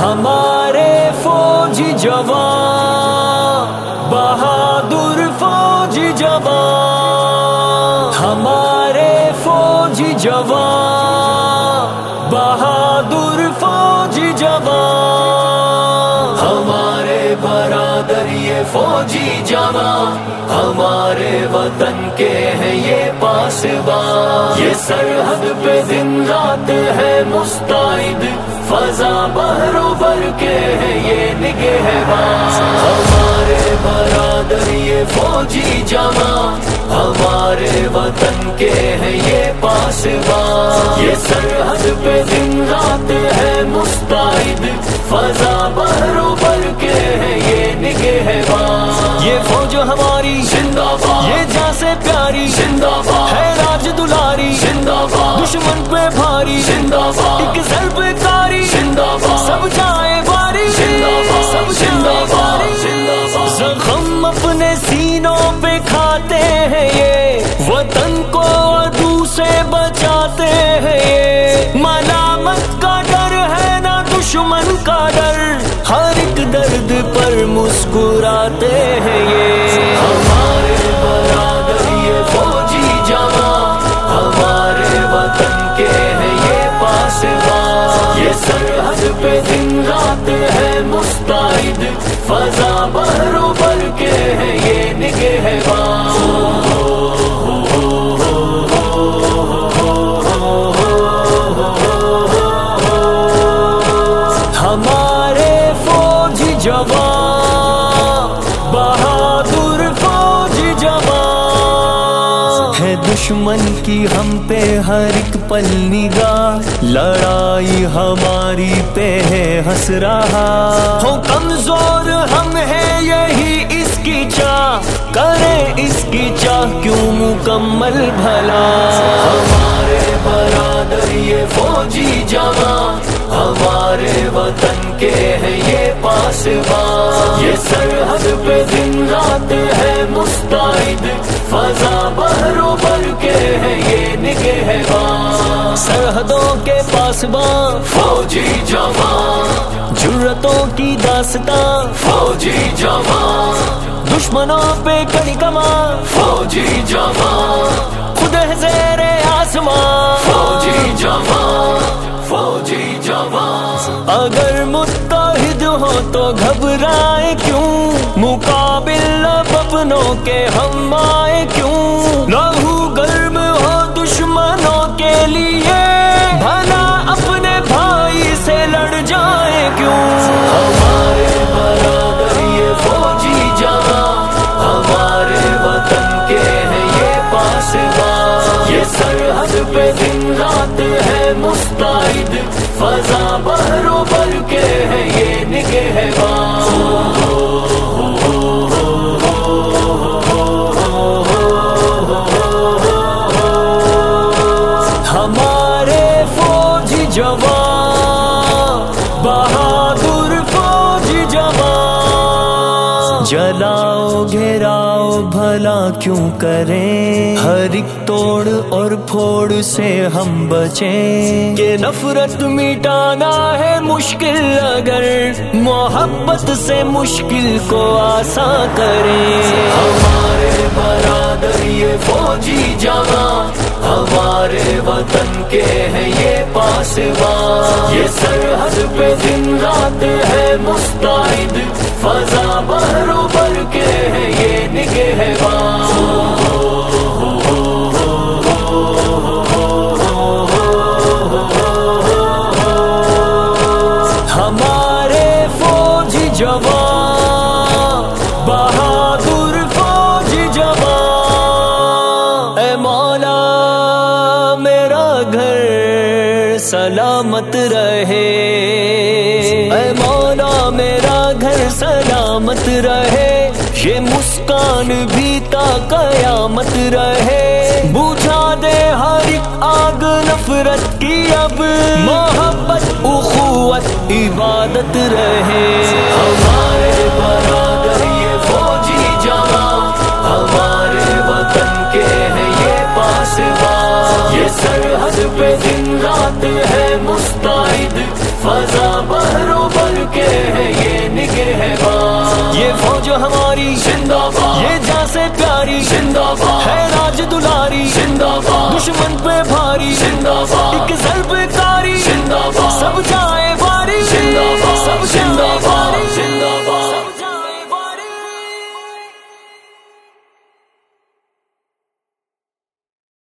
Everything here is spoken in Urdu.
ہمارے فوجی جوان، بہادر فوجی جوان۔ ہمارے فوجی جوان، بہادر فوجی جوان۔ ہمارے برادر یہ جوان، ہمارے وطن کے ہیں یہ پاسبان۔ یہ سرحد پہ دن رات ہے مستعد، فضا بہرو بر کے ہیں یہ نگہ ہمارے برادر یہ فوجی جمع ہمارے وطن کے ہیں یہ پاسبان۔ یہ سرحد پہ دن رات ہے مستعد، فضا بہرو بر کے ہیں یہ نگہ یہ فوج ہماری زندہ باد یہ جا سے پیاری زندہ باد ہے راج دلاری زندہ باد دشمن پہ بھاری زندہ باد ایک پہ کاری زندہ باد سب جائے باری زندہ باد سب زندہ باد زندہ باد۔ زخم اپنے سینوں پہ کھاتے ہیں یہ وطن کو ادو سے بچاتے ہیں یہ۔ ملامت کا ڈر ہے نہ دشمن کا ڈر درد پر مسکراتے ہیں یہ۔ ہمارے برادر یہ فوجی جوان ہمارے وطن کے ہیں یہ پاسبان یہ سرحد پہ دن رات ہے مستعد، فضا بہرو بر کے ہیں یہ جوان بہادر فوجی جوان ہے دشمن کی ہم پہ ہر ایک پل نگاہ۔ لڑائی ہماری پہ ہے ہنس رہا۔ ہو کمزور ہم ہیں یہی اس کی چاہ۔ کریں اس کی چاہ کیوں مکمل بھلا؟ یہ سرحد پہ دن رات ہے مستعد فضا بہرو بر کے ہیں یہ نگہ سرحدوں کے پاسبان فوجی جوان جرتوں کی داستان فوجی جوان دشمنوں پہ کڑی کمان فوجی جوان، خود ہے زیر آسمان گھبرائے کیوں؟ سرحد پہ دن رات ہے مستعد، فضا بہرو بر کے ہیں یہ نگہ ہمارے فوجی جوان، بہادر فوجی جوان۔ جلاؤ، گھیراؤ بھلا کیوں کریں؟ ہر ایک توڑ اور پھوڑ سے ہم بچیں۔ کہ نفرت مٹانا ہے مشکل، اگر محبت سے مشکل کو آسان کریں۔ ہمارے برادر یہ فوجی جوان ہمارے وطن کے ہیں یہ پاسبان۔ یہ سرحد پہ دن رات ہے مستعد سلامت رہے۔ اے مولا، میرا گھر سلامت رہے۔ یہ مسکان بھی تا قیامت رہے۔ بجھا دے ہر ایک آگ نفرت کی اب۔ محبت، اخوت، عبادت رہے۔ ہمارے برادر یہ فوجی جوان ہمارے وطن سرحد پہ مستعد ہے مستعد فضا بہرو بن کے ہے یہ نگہبان۔ یہ فوج ہماری زندہ باد یہ جا سے پیاری زندہ باد ہے راج دلاری زندہ باد دشمن پہ بھاری زندہ باد ایک ضرب کاری زندہ باد سب جائے